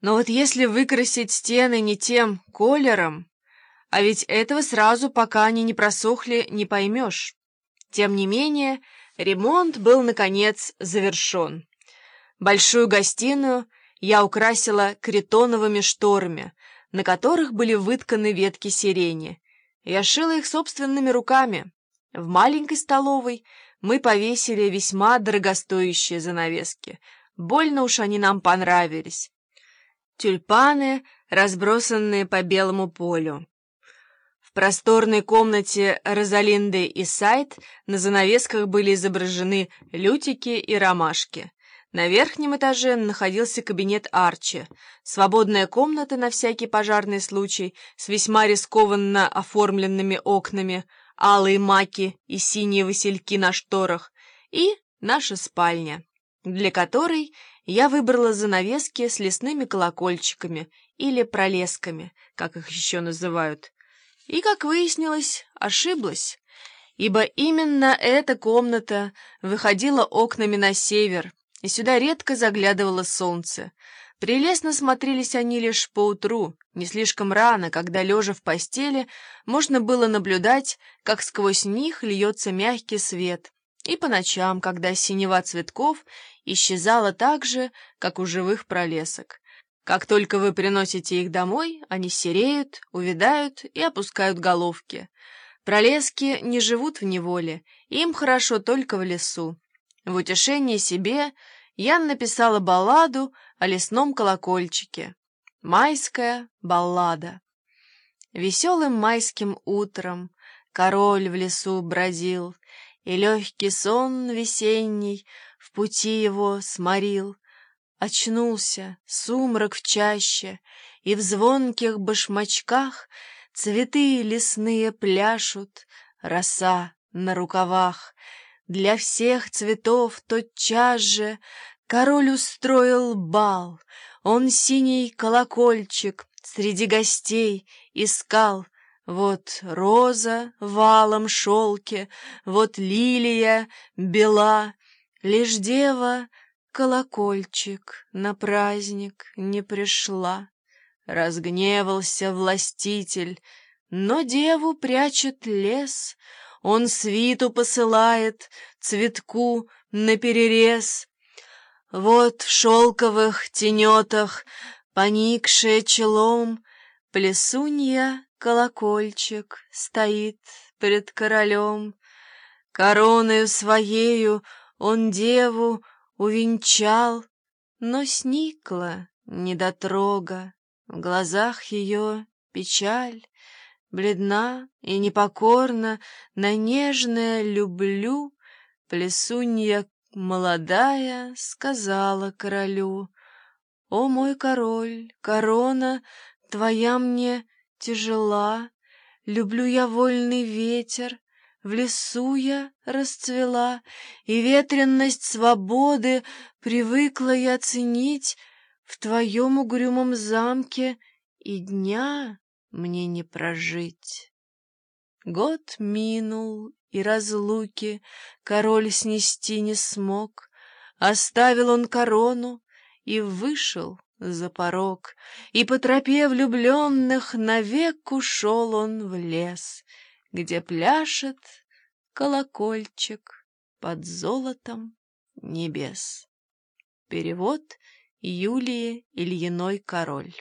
Но вот если выкрасить стены не тем колером, а ведь этого сразу, пока они не просохли, не поймешь. Тем не менее, ремонт был, наконец, завершен. Большую гостиную я украсила критоновыми шторами, на которых были вытканы ветки сирени. Я шила их собственными руками. В маленькой столовой мы повесили весьма дорогостоящие занавески. Больно уж они нам понравились. Тюльпаны, разбросанные по белому полю. В просторной комнате Розалинды и Сайт на занавесках были изображены лютики и ромашки. На верхнем этаже находился кабинет Арчи, свободная комната на всякий пожарный случай с весьма рискованно оформленными окнами, алые маки и синие васильки на шторах, и наша спальня, для которой я выбрала занавески с лесными колокольчиками или пролесками, как их еще называют. И, как выяснилось, ошиблась, ибо именно эта комната выходила окнами на север, и сюда редко заглядывало солнце. Прелестно смотрелись они лишь поутру, не слишком рано, когда, лежа в постели, можно было наблюдать, как сквозь них льется мягкий свет, и по ночам, когда синева цветков исчезала так же, как у живых пролесок. Как только вы приносите их домой, они сереют, увядают и опускают головки. Пролески не живут в неволе, им хорошо только в лесу. В утешение себе я написала балладу о лесном колокольчике. Майская баллада. Веселым майским утром король в лесу бродил, И легкий сон весенний в пути его сморил. Очнулся сумрак в чаще, и в звонких башмачках Цветы лесные пляшут, роса на рукавах. Для всех цветов тотчас же король устроил бал. Он синий колокольчик среди гостей искал. Вот роза в алом шелке, вот лилия бела, Лишь дева колокольчик на праздник не пришла. Разгневался властитель, но деву прячет лес, Он свиту посылает цветку наперерез. Вот в шелковых тенетах, поникшее челом, Плесунья колокольчик стоит пред королем. Короною своею он деву увенчал, но сникла недотрога, в глазах ее печаль, бледна и непокорна на нежное «люблю» Плесунья молодая сказала королю, «О мой король, корона твоя мне тяжела, люблю я вольный ветер, в лесу я расцвела, и ветренность свободы привыкла я ценить в твоем угрюмом замке, и дня мне не прожить. Год минул, и разлуки король снести не смог, оставил он корону и вышел за порог, и по тропе влюбленных навек ушел он в лес — где пляшет колокольчик под золотом небес. Перевод Юлии Ильиной Король